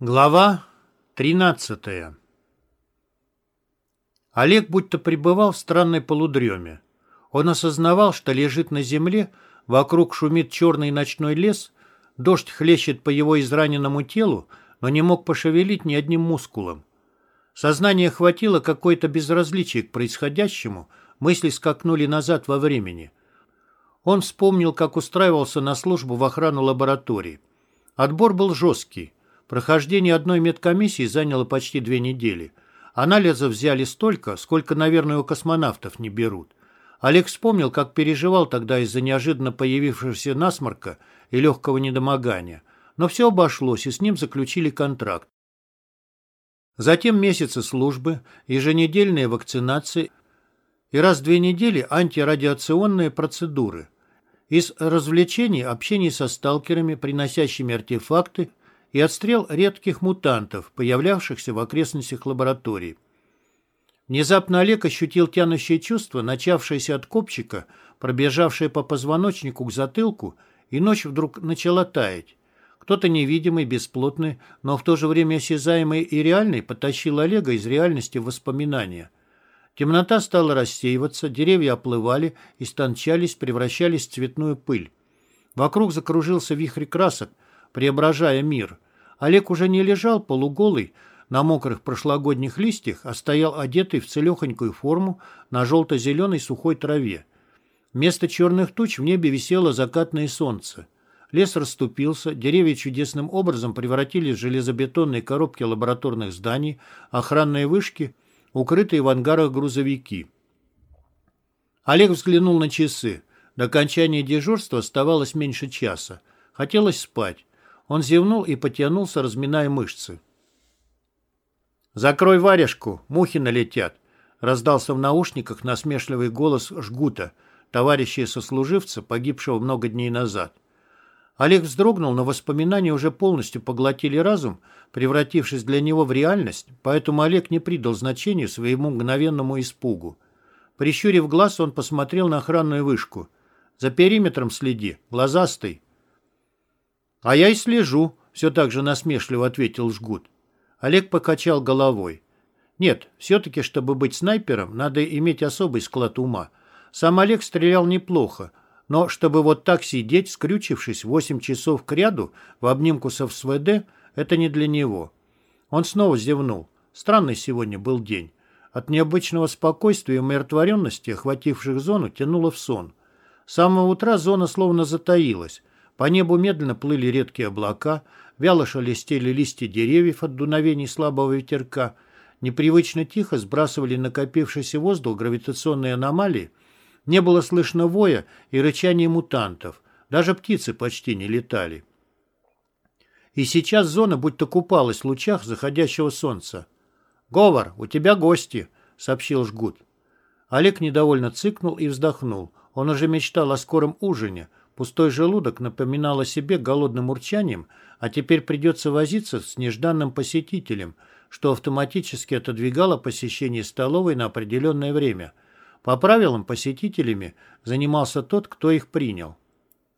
Глава 13 Олег будто пребывал в странной полудреме. Он осознавал, что лежит на земле, вокруг шумит черный ночной лес, дождь хлещет по его израненному телу, но не мог пошевелить ни одним мускулом. Сознание хватило какое-то безразличие к происходящему, мысли скакнули назад во времени. Он вспомнил, как устраивался на службу в охрану лаборатории. Отбор был жесткий. Прохождение одной медкомиссии заняло почти две недели. Анализов взяли столько, сколько, наверное, у космонавтов не берут. Олег вспомнил, как переживал тогда из-за неожиданно появившегося насморка и легкого недомогания. Но все обошлось, и с ним заключили контракт. Затем месяцы службы, еженедельные вакцинации и раз в две недели антирадиационные процедуры. Из развлечений общение со сталкерами, приносящими артефакты и отстрел редких мутантов, появлявшихся в окрестностях лаборатории. Внезапно Олег ощутил тянущее чувство, начавшееся от копчика, пробежавшее по позвоночнику к затылку, и ночь вдруг начала таять. Кто-то невидимый, бесплотный, но в то же время осязаемый и реальный потащил Олега из реальности в воспоминания. Темнота стала рассеиваться, деревья оплывали, истончались, превращались в цветную пыль. Вокруг закружился вихрь красок, преображая мир. Олег уже не лежал полуголый на мокрых прошлогодних листьях, а стоял одетый в целехонькую форму на желто-зеленой сухой траве. Вместо черных туч в небе висело закатное солнце. Лес расступился, деревья чудесным образом превратились в железобетонные коробки лабораторных зданий, охранные вышки, укрытые в ангарах грузовики. Олег взглянул на часы. До окончания дежурства оставалось меньше часа. Хотелось спать. Он зевнул и потянулся, разминая мышцы. «Закрой варежку, мухи налетят», — раздался в наушниках насмешливый голос Жгута, товарища и сослуживца, погибшего много дней назад. Олег вздрогнул, но воспоминания уже полностью поглотили разум, превратившись для него в реальность, поэтому Олег не придал значению своему мгновенному испугу. Прищурив глаз, он посмотрел на охранную вышку. «За периметром следи, глазастый». «А я и слежу», — все так же насмешливо ответил Жгут. Олег покачал головой. «Нет, все-таки, чтобы быть снайпером, надо иметь особый склад ума. Сам Олег стрелял неплохо, но чтобы вот так сидеть, скрючившись восемь часов к ряду в обнимку с СВД, это не для него». Он снова зевнул. Странный сегодня был день. От необычного спокойствия и умиротворенности, охвативших зону, тянуло в сон. С самого утра зона словно затаилась. По небу медленно плыли редкие облака, вяло шелестели листья деревьев от дуновений слабого ветерка, непривычно тихо сбрасывали накопившийся воздух гравитационные аномалии, не было слышно воя и рычания мутантов, даже птицы почти не летали. И сейчас зона будто купалась в лучах заходящего солнца. «Говор, у тебя гости», — сообщил Жгут. Олег недовольно цыкнул и вздохнул. Он уже мечтал о скором ужине, Пустой желудок напоминал о себе голодным урчанием, а теперь придется возиться с нежданным посетителем, что автоматически отодвигало посещение столовой на определенное время. По правилам, посетителями занимался тот, кто их принял.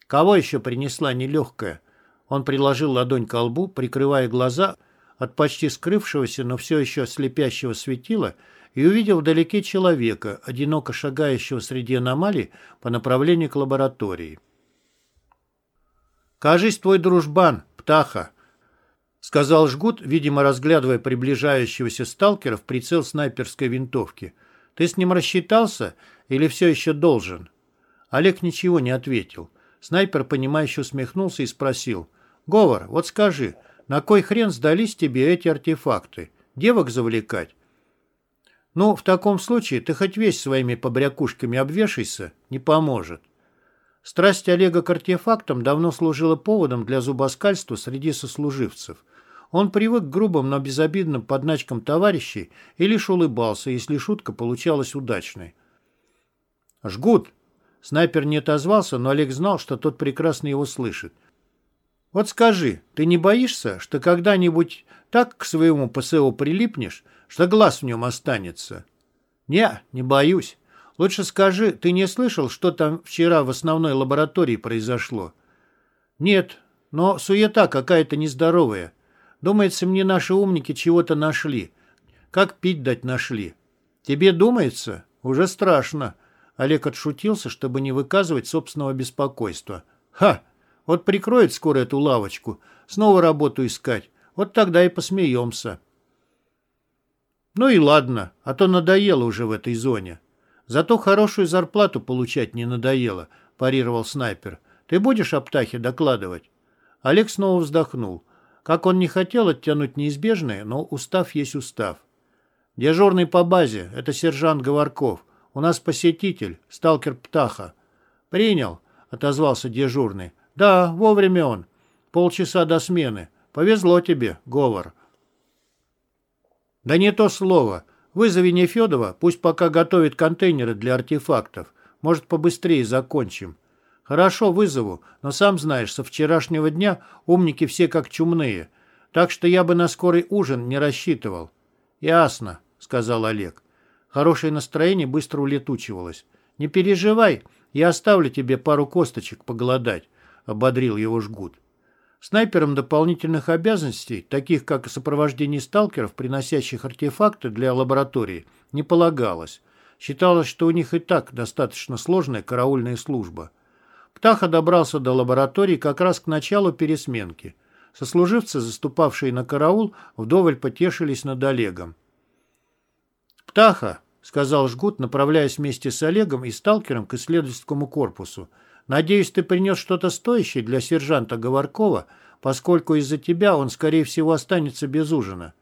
Кого еще принесла нелегкая? Он приложил ладонь к лбу, прикрывая глаза от почти скрывшегося, но все еще слепящего светила, и увидел вдалеке человека, одиноко шагающего среди аномалий по направлению к лаборатории. «Кажись, твой дружбан, птаха», — сказал Жгут, видимо, разглядывая приближающегося сталкера в прицел снайперской винтовки. «Ты с ним рассчитался или все еще должен?» Олег ничего не ответил. Снайпер, понимающе усмехнулся и спросил. «Говор, вот скажи, на кой хрен сдались тебе эти артефакты? Девок завлекать?» «Ну, в таком случае ты хоть весь своими побрякушками обвешайся, не поможет». Страсть Олега к артефактам давно служила поводом для зубоскальства среди сослуживцев. Он привык к грубым, но безобидным подначкам товарищей и лишь улыбался, если шутка получалась удачной. «Жгут!» Снайпер не отозвался, но Олег знал, что тот прекрасно его слышит. «Вот скажи, ты не боишься, что когда-нибудь так к своему ПСО прилипнешь, что глаз в нем останется?» «Не, не боюсь. Лучше скажи, ты не слышал, что там вчера в основной лаборатории произошло? Нет, но суета какая-то нездоровая. Думается, мне наши умники чего-то нашли. Как пить дать нашли. Тебе думается? Уже страшно. Олег отшутился, чтобы не выказывать собственного беспокойства. Ха! Вот прикроет скоро эту лавочку. Снова работу искать. Вот тогда и посмеемся. Ну и ладно, а то надоело уже в этой зоне. Зато хорошую зарплату получать не надоело, парировал снайпер. Ты будешь о птахе докладывать? Олег снова вздохнул. Как он не хотел оттянуть неизбежное, но устав есть устав. «Дежурный по базе, это сержант Говорков. У нас посетитель, сталкер Птаха». «Принял», — отозвался дежурный. «Да, вовремя он. Полчаса до смены. Повезло тебе, Говор». «Да не то слово. Вызови Нефедова, пусть пока готовит контейнеры для артефактов. Может, побыстрее закончим». «Хорошо, вызову, но сам знаешь, со вчерашнего дня умники все как чумные, так что я бы на скорый ужин не рассчитывал». «Ясно», — сказал Олег. Хорошее настроение быстро улетучивалось. «Не переживай, я оставлю тебе пару косточек поголодать», — ободрил его жгут. Снайперам дополнительных обязанностей, таких как сопровождение сталкеров, приносящих артефакты для лаборатории, не полагалось. Считалось, что у них и так достаточно сложная караульная служба. Птаха добрался до лаборатории как раз к началу пересменки. Сослуживцы, заступавшие на караул, вдоволь потешились над Олегом. «Птаха», — сказал Жгут, направляясь вместе с Олегом и сталкером к исследовательскому корпусу, «надеюсь, ты принес что-то стоящее для сержанта Говоркова, поскольку из-за тебя он, скорее всего, останется без ужина».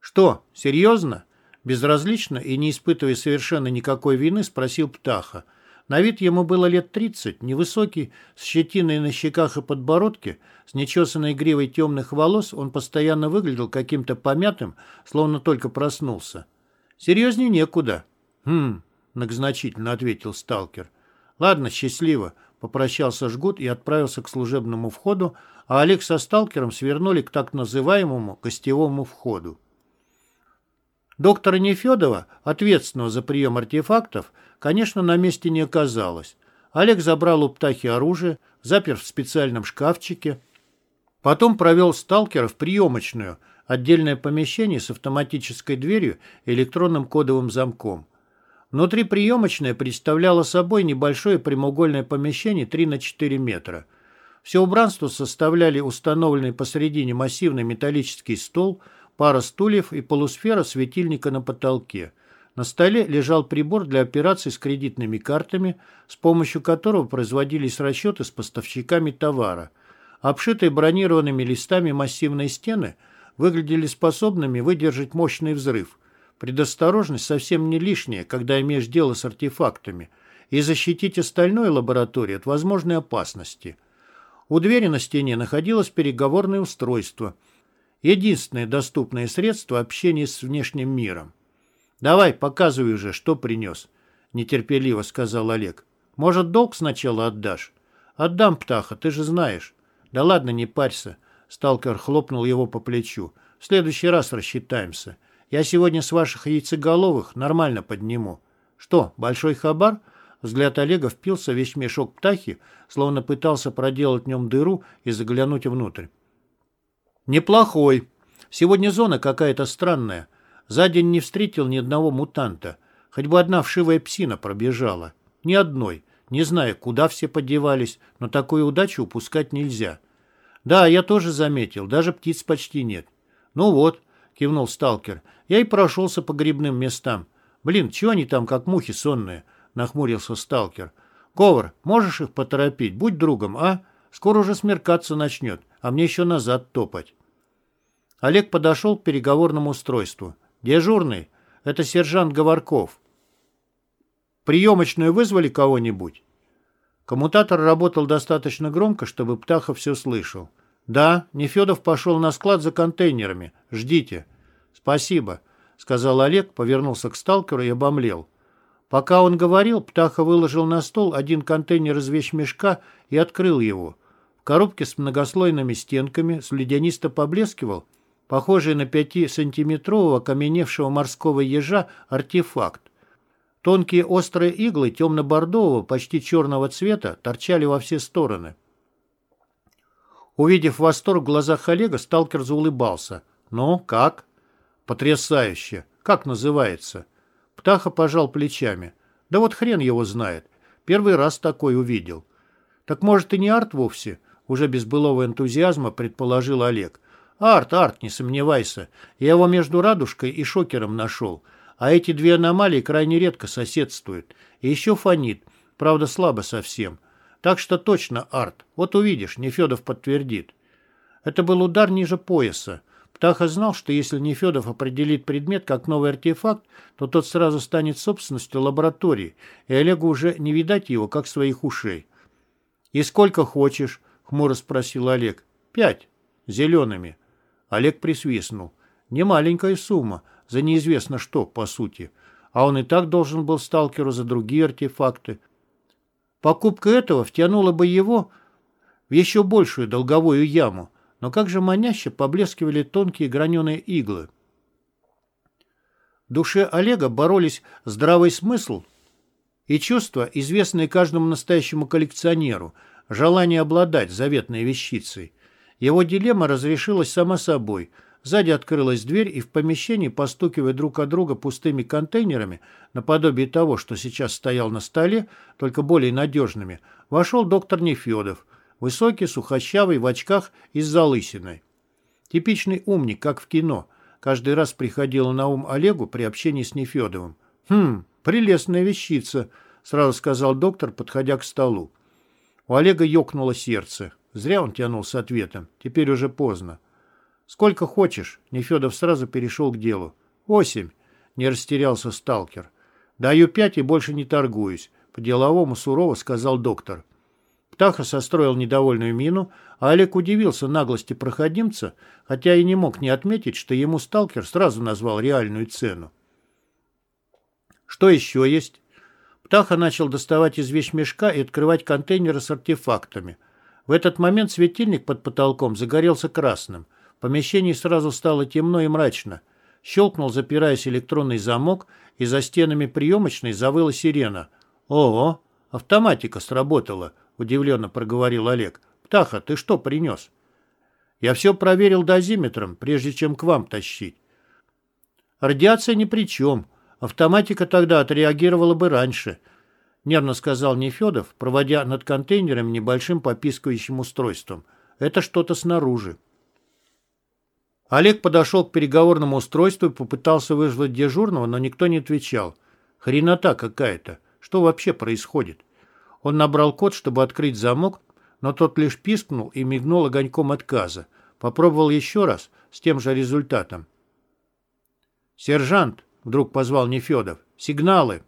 «Что, серьезно?» Безразлично и не испытывая совершенно никакой вины, спросил Птаха. На вид ему было лет тридцать, невысокий, с щетиной на щеках и подбородке, с нечесанной гривой темных волос, он постоянно выглядел каким-то помятым, словно только проснулся. «Серьезнее некуда». «Хм», — многозначительно ответил сталкер. «Ладно, счастливо», — попрощался Жгут и отправился к служебному входу, а Олег со сталкером свернули к так называемому гостевому входу. Доктора Нефедова, ответственного за прием артефактов, конечно, на месте не оказалось. Олег забрал у птахи оружие, запер в специальном шкафчике. Потом провел сталкера в приемочную, отдельное помещение с автоматической дверью и электронным кодовым замком. Внутри приемочная представляла собой небольшое прямоугольное помещение 3 на 4 метра. Все убранство составляли установленный посередине массивный металлический стол, пара стульев и полусфера светильника на потолке. На столе лежал прибор для операций с кредитными картами, с помощью которого производились расчеты с поставщиками товара. Обшитые бронированными листами массивные стены выглядели способными выдержать мощный взрыв. Предосторожность совсем не лишняя, когда имеешь дело с артефактами, и защитить остальную лабораторию от возможной опасности. У двери на стене находилось переговорное устройство, единственное доступное средство общения с внешним миром. «Давай, показывай уже, что принес», — нетерпеливо сказал Олег. «Может, долг сначала отдашь?» «Отдам, птаха, ты же знаешь». «Да ладно, не парься». Сталкер хлопнул его по плечу. «В следующий раз рассчитаемся. Я сегодня с ваших яйцеголовых нормально подниму». «Что, большой хабар?» Взгляд Олега впился весь мешок птахи, словно пытался проделать в нем дыру и заглянуть внутрь. «Неплохой. Сегодня зона какая-то странная. За день не встретил ни одного мутанта. Хоть бы одна вшивая псина пробежала. Ни одной. Не знаю, куда все подевались, но такую удачу упускать нельзя. Да, я тоже заметил, даже птиц почти нет. Ну вот, кивнул сталкер, я и прошелся по грибным местам. Блин, чего они там, как мухи сонные? Нахмурился сталкер. Ковар, можешь их поторопить? Будь другом, а? Скоро уже смеркаться начнет, а мне еще назад топать. Олег подошел к переговорному устройству. «Дежурный, это сержант Говорков. Приемочную вызвали кого-нибудь?» Коммутатор работал достаточно громко, чтобы Птаха все слышал. «Да, Нефедов пошел на склад за контейнерами. Ждите». «Спасибо», — сказал Олег, повернулся к сталкеру и обомлел. Пока он говорил, Птаха выложил на стол один контейнер из вещмешка и открыл его. В коробке с многослойными стенками слюдянисто поблескивал похожий на пятисантиметрового каменевшего морского ежа артефакт. Тонкие острые иглы темно-бордового, почти черного цвета торчали во все стороны. Увидев восторг в глазах Олега, сталкер заулыбался. «Ну, как?» «Потрясающе! Как называется?» Птаха пожал плечами. «Да вот хрен его знает. Первый раз такой увидел». «Так может и не арт вовсе?» Уже без былого энтузиазма предположил Олег. «Арт, арт, не сомневайся. Я его между радужкой и шокером нашел. А эти две аномалии крайне редко соседствуют. И еще фонит. Правда, слабо совсем. Так что точно арт. Вот увидишь, Нефедов подтвердит. Это был удар ниже пояса. Птаха знал, что если Нефедов определит предмет как новый артефакт, то тот сразу станет собственностью лаборатории, и Олегу уже не видать его, как своих ушей. «И сколько хочешь?» — хмуро спросил Олег. «Пять. Зелеными». Олег присвистнул. «Немаленькая сумма за неизвестно что, по сути. А он и так должен был сталкеру за другие артефакты. Покупка этого втянула бы его в еще большую долговую яму, но как же маняще поблескивали тонкие граненые иглы. В душе Олега боролись здравый смысл и чувства, известные каждому настоящему коллекционеру, желание обладать заветной вещицей. Его дилемма разрешилась сама собой – Сзади открылась дверь, и в помещении, постукивая друг от друга пустыми контейнерами, наподобие того, что сейчас стоял на столе, только более надежными, вошел доктор Нефедов, высокий, сухощавый, в очках и с залысиной. Типичный умник, как в кино. Каждый раз приходило на ум Олегу при общении с Нефедовым. «Хм, прелестная вещица», — сразу сказал доктор, подходя к столу. У Олега ёкнуло сердце. Зря он тянул с ответом. Теперь уже поздно. «Сколько хочешь?» Нефедов сразу перешел к делу. «Восемь», — не растерялся сталкер. «Даю пять и больше не торгуюсь», — по-деловому сурово сказал доктор. Птаха состроил недовольную мину, а Олег удивился наглости проходимца, хотя и не мог не отметить, что ему сталкер сразу назвал реальную цену. «Что еще есть?» Птаха начал доставать из вещмешка и открывать контейнеры с артефактами. В этот момент светильник под потолком загорелся красным — в помещении сразу стало темно и мрачно. Щелкнул, запираясь электронный замок, и за стенами приемочной завыла сирена. «Ого! Автоматика сработала!» — удивленно проговорил Олег. «Птаха, ты что принес?» «Я все проверил дозиметром, прежде чем к вам тащить». «Радиация ни при чем. Автоматика тогда отреагировала бы раньше», — нервно сказал Нефедов, проводя над контейнером небольшим попискивающим устройством. «Это что-то снаружи». Олег подошел к переговорному устройству и попытался вызвать дежурного, но никто не отвечал. Хренота какая-то. Что вообще происходит? Он набрал код, чтобы открыть замок, но тот лишь пискнул и мигнул огоньком отказа. Попробовал еще раз, с тем же результатом. «Сержант!» — вдруг позвал Нефедов. «Сигналы!»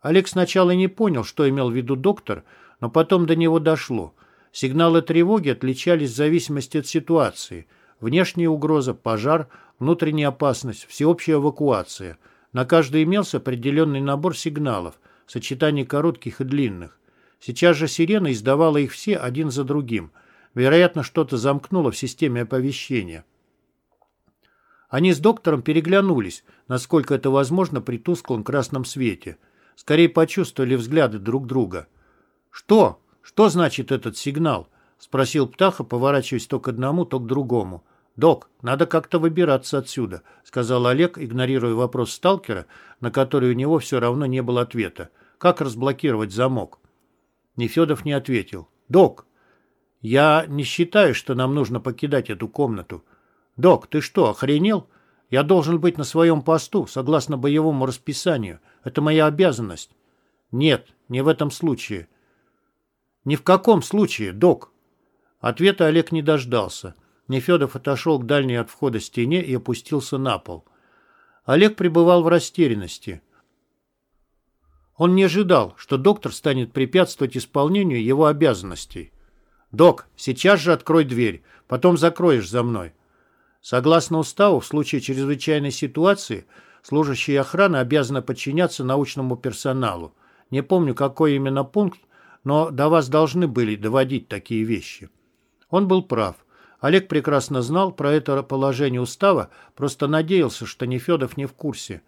Олег сначала не понял, что имел в виду доктор, но потом до него дошло. Сигналы тревоги отличались в зависимости от ситуации — Внешняя угроза, пожар, внутренняя опасность, всеобщая эвакуация. На каждый имелся определенный набор сигналов, сочетание коротких и длинных. Сейчас же сирена издавала их все один за другим. Вероятно, что-то замкнуло в системе оповещения. Они с доктором переглянулись, насколько это возможно при тусклом красном свете. Скорее почувствовали взгляды друг друга. «Что? Что значит этот сигнал?» — спросил Птаха, поворачиваясь то к одному, то к другому. «Док, надо как-то выбираться отсюда», — сказал Олег, игнорируя вопрос сталкера, на который у него все равно не было ответа. «Как разблокировать замок?» Нефедов не ответил. «Док, я не считаю, что нам нужно покидать эту комнату». «Док, ты что, охренел? Я должен быть на своем посту, согласно боевому расписанию. Это моя обязанность». «Нет, не в этом случае». «Ни в каком случае, док». Ответа Олег не дождался. Нефедов отошел к дальней от входа стене и опустился на пол. Олег пребывал в растерянности. Он не ожидал, что доктор станет препятствовать исполнению его обязанностей. «Док, сейчас же открой дверь, потом закроешь за мной». Согласно уставу, в случае чрезвычайной ситуации служащие охраны обязаны подчиняться научному персоналу. Не помню, какой именно пункт, но до вас должны были доводить такие вещи. Он был прав. Олег прекрасно знал про это положение устава, просто надеялся, что Нефедов не в курсе.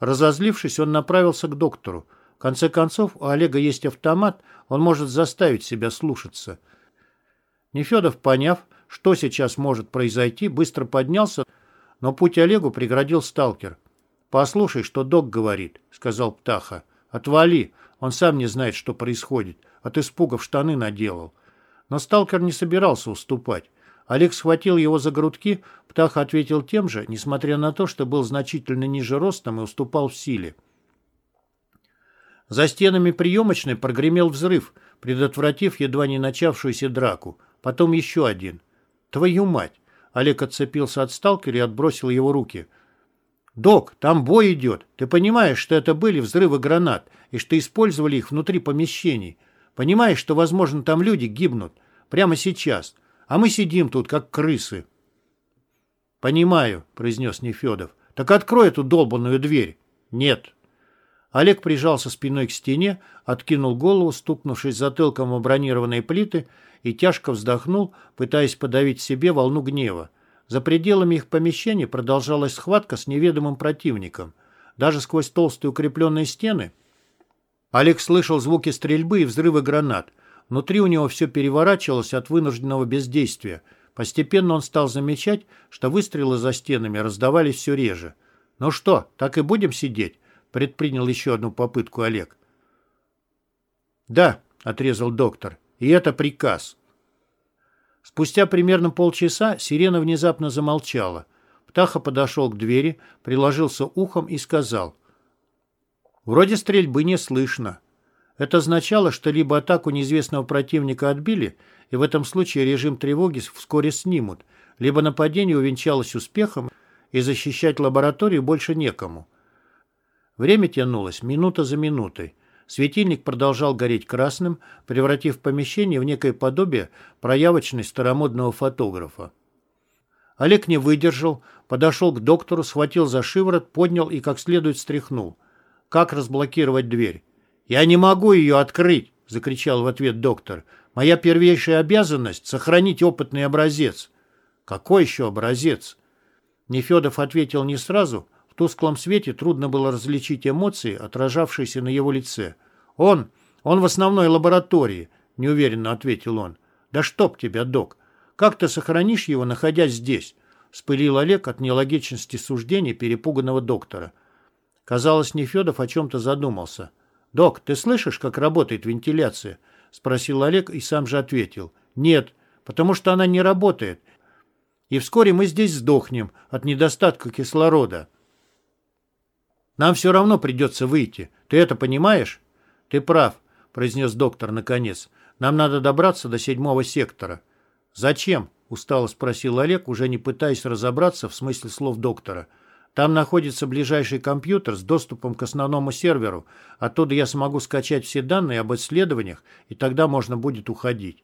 Разозлившись, он направился к доктору. В конце концов, у Олега есть автомат, он может заставить себя слушаться. Нефедов, поняв, что сейчас может произойти, быстро поднялся, но путь Олегу преградил сталкер. «Послушай, что док говорит», — сказал Птаха. «Отвали, он сам не знает, что происходит. От испуга в штаны наделал». Но сталкер не собирался уступать. Олег схватил его за грудки, Птаха ответил тем же, несмотря на то, что был значительно ниже ростом и уступал в силе. За стенами приемочной прогремел взрыв, предотвратив едва не начавшуюся драку. Потом еще один. «Твою мать!» Олег отцепился от сталкера и отбросил его руки. «Док, там бой идет. Ты понимаешь, что это были взрывы гранат, и что использовали их внутри помещений. Понимаешь, что, возможно, там люди гибнут. Прямо сейчас. А мы сидим тут, как крысы». «Понимаю», — произнес Нефедов. «Так открой эту долбанную дверь». «Нет». Олег прижался спиной к стене, откинул голову, стукнувшись затылком о бронированные плиты, и тяжко вздохнул, пытаясь подавить себе волну гнева. За пределами их помещения продолжалась схватка с неведомым противником. Даже сквозь толстые укрепленные стены Олег слышал звуки стрельбы и взрывы гранат. Внутри у него все переворачивалось от вынужденного бездействия. Постепенно он стал замечать, что выстрелы за стенами раздавались все реже. «Ну что, так и будем сидеть?» предпринял еще одну попытку Олег. «Да», — отрезал доктор, — «и это приказ». Спустя примерно полчаса сирена внезапно замолчала. Птаха подошел к двери, приложился ухом и сказал. «Вроде стрельбы не слышно». Это означало, что либо атаку неизвестного противника отбили, и в этом случае режим тревоги вскоре снимут, либо нападение увенчалось успехом, и защищать лабораторию больше некому. Время тянулось минута за минутой. Светильник продолжал гореть красным, превратив помещение в некое подобие проявочной старомодного фотографа. Олег не выдержал, подошел к доктору, схватил за шиворот, поднял и как следует встряхнул. Как разблокировать дверь? «Я не могу ее открыть!» — закричал в ответ доктор. «Моя первейшая обязанность — сохранить опытный образец». «Какой еще образец?» Нефедов ответил не сразу — тусклом свете трудно было различить эмоции, отражавшиеся на его лице. «Он! Он в основной лаборатории!» — неуверенно ответил он. «Да чтоб тебя, док! Как ты сохранишь его, находясь здесь?» — спылил Олег от нелогичности суждений перепуганного доктора. Казалось, Нефедов о чем-то задумался. «Док, ты слышишь, как работает вентиляция?» — спросил Олег и сам же ответил. «Нет, потому что она не работает. И вскоре мы здесь сдохнем от недостатка кислорода». Нам все равно придется выйти. Ты это понимаешь? Ты прав, произнес доктор наконец. Нам надо добраться до седьмого сектора. Зачем? Устало спросил Олег, уже не пытаясь разобраться в смысле слов доктора. Там находится ближайший компьютер с доступом к основному серверу. Оттуда я смогу скачать все данные об исследованиях, и тогда можно будет уходить.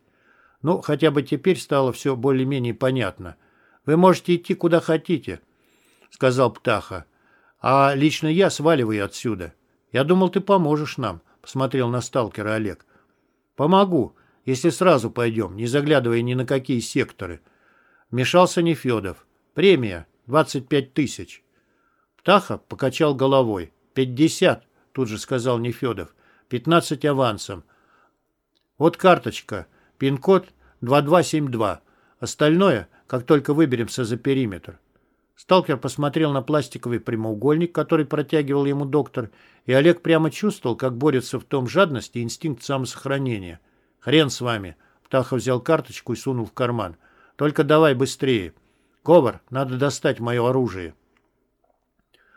Ну, хотя бы теперь стало все более-менее понятно. Вы можете идти куда хотите, сказал Птаха. А лично я сваливаю отсюда. Я думал, ты поможешь нам, посмотрел на сталкера Олег. Помогу, если сразу пойдем, не заглядывая ни на какие секторы. Вмешался Нефедов. Премия 25 тысяч. Птаха покачал головой. «Пятьдесят», — тут же сказал Нефедов. «Пятнадцать авансом. Вот карточка. Пин-код 2272. Остальное, как только выберемся за периметр. Сталкер посмотрел на пластиковый прямоугольник, который протягивал ему доктор, и Олег прямо чувствовал, как борется в том жадность и инстинкт самосохранения. «Хрен с вами!» Птаха взял карточку и сунул в карман. «Только давай быстрее. Говор, надо достать мое оружие».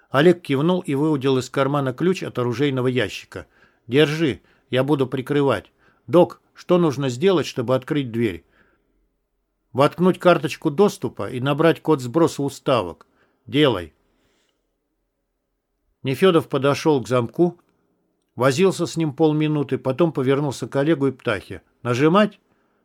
Олег кивнул и выудил из кармана ключ от оружейного ящика. «Держи, я буду прикрывать. Док, что нужно сделать, чтобы открыть дверь?» Воткнуть карточку доступа и набрать код сброса уставок. Делай. Нефедов подошел к замку, возился с ним полминуты, потом повернулся к Олегу и Птахе. «Нажимать?»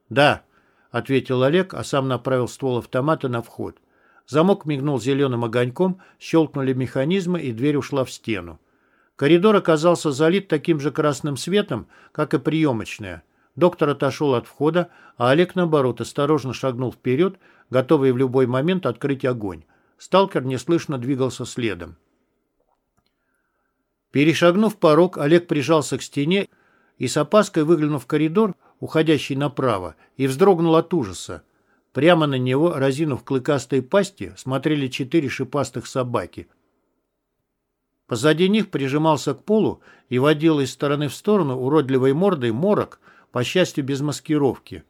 «Да», — ответил Олег, а сам направил ствол автомата на вход. Замок мигнул зеленым огоньком, щелкнули механизмы, и дверь ушла в стену. Коридор оказался залит таким же красным светом, как и приемочная. Доктор отошел от входа, а Олег, наоборот, осторожно шагнул вперед, готовый в любой момент открыть огонь. Сталкер неслышно двигался следом. Перешагнув порог, Олег прижался к стене и с опаской выглянув в коридор, уходящий направо, и вздрогнул от ужаса. Прямо на него, разинув клыкастые пасти, смотрели четыре шипастых собаки. Позади них прижимался к полу и водил из стороны в сторону уродливой мордой морок, по счастью, без маскировки.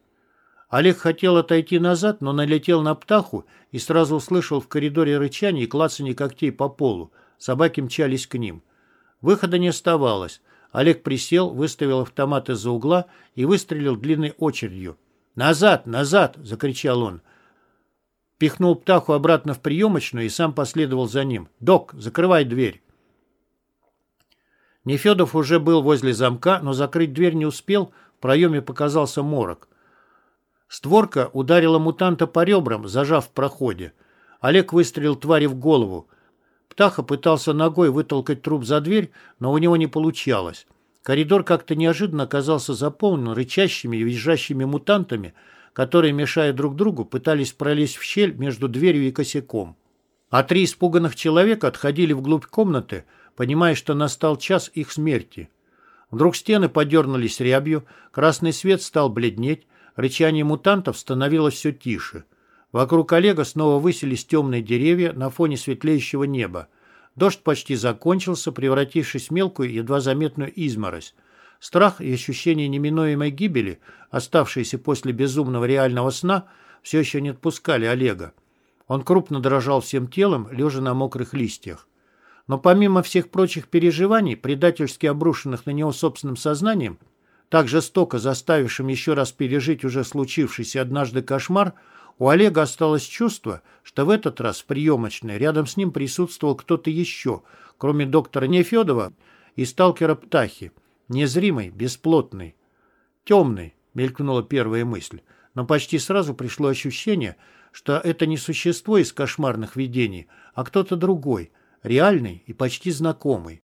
Олег хотел отойти назад, но налетел на птаху и сразу услышал в коридоре рычание и клацанье когтей по полу. Собаки мчались к ним. Выхода не оставалось. Олег присел, выставил автомат из-за угла и выстрелил длинной очередью. «Назад! Назад!» — закричал он. Пихнул птаху обратно в приемочную и сам последовал за ним. «Док, закрывай дверь!» Нефедов уже был возле замка, но закрыть дверь не успел, в проеме показался морок. Створка ударила мутанта по ребрам, зажав в проходе. Олег выстрелил твари в голову. Птаха пытался ногой вытолкать труп за дверь, но у него не получалось. Коридор как-то неожиданно оказался заполнен рычащими и визжащими мутантами, которые, мешая друг другу, пытались пролезть в щель между дверью и косяком. А три испуганных человека отходили вглубь комнаты, понимая, что настал час их смерти. Вдруг стены подернулись рябью, красный свет стал бледнеть, рычание мутантов становилось все тише. Вокруг Олега снова высились темные деревья на фоне светлеющего неба. Дождь почти закончился, превратившись в мелкую, едва заметную изморозь. Страх и ощущение неминуемой гибели, оставшиеся после безумного реального сна, все еще не отпускали Олега. Он крупно дрожал всем телом, лежа на мокрых листьях. Но помимо всех прочих переживаний, предательски обрушенных на него собственным сознанием, так жестоко заставившим еще раз пережить уже случившийся однажды кошмар, у Олега осталось чувство, что в этот раз в приемочной рядом с ним присутствовал кто-то еще, кроме доктора Нефедова и сталкера Птахи, незримый, бесплотный. «Темный», — мелькнула первая мысль, но почти сразу пришло ощущение, что это не существо из кошмарных видений, а кто-то другой, реальный и почти знакомый.